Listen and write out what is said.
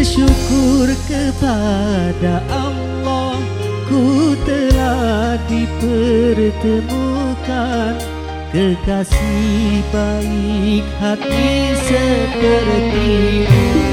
bersyukur kepada Allah. Ku telah dipertemukan. Kekasih baik hati sepertimu